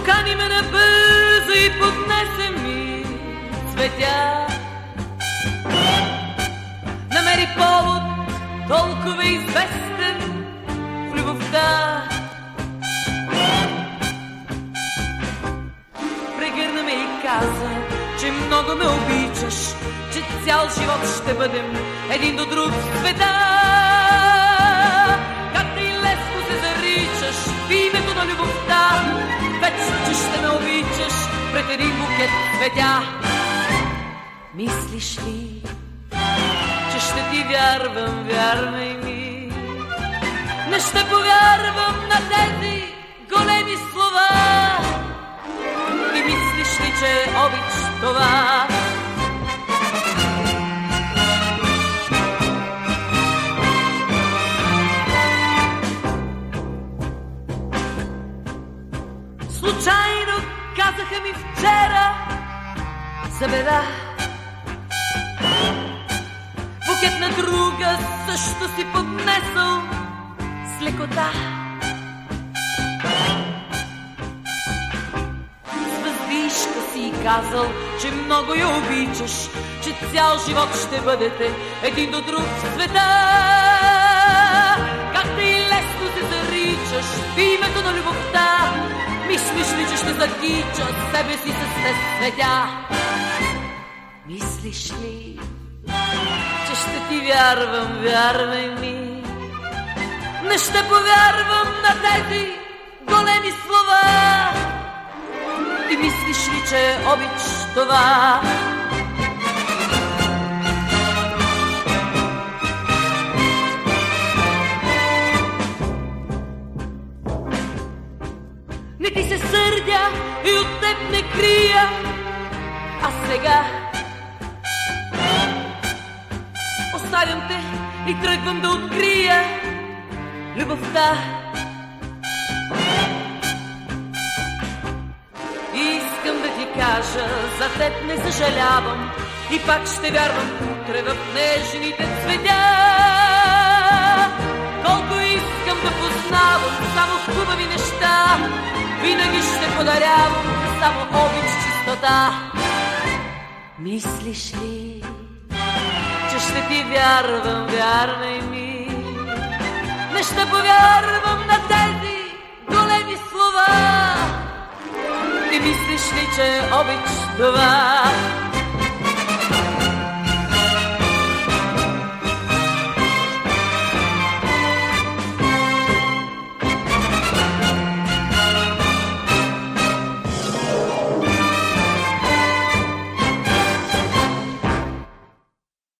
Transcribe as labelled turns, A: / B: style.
A: покани ме набързо и поднесе ми цветя. Намери повод, толкова известен в любовта. Прегърна ме и каза, че много ме обичаш, че цял живот ще бъдем един до друг света. Един букет цветя. Мислиш ли, че ще ти вярвам, вярвай ми. Не ще повярвам на тези големи слова. Ти мислиш ли, че обич това? Случайно казаха ми вчера за беда. Букет на друга също си поднесъл с лекота. С въздишка си казал, че много я обичаш, че цял живот ще бъдете един до друг в света. Мислиш ли, че ще закича себе си с те светя? Мислиш ли, че ще ти вярвам, вярвай ми. Не ще повярвам на тези големи слова. Ти мислиш ли, че обич това? Не ти се сърдя и от теб не крия, а сега оставям те и тръгвам да открия любовта. Искам да ти кажа, за теб не съжалявам и пак ще вярвам утре в нежните цветя. Колко искам да познавам само хубави неща, винаги ще подарявам само обич чистота. Мислиш ли, че ще ти вярвам, вярвай ми. Не ще повярвам на тези големи слова. Ти мислиш ли, че обич това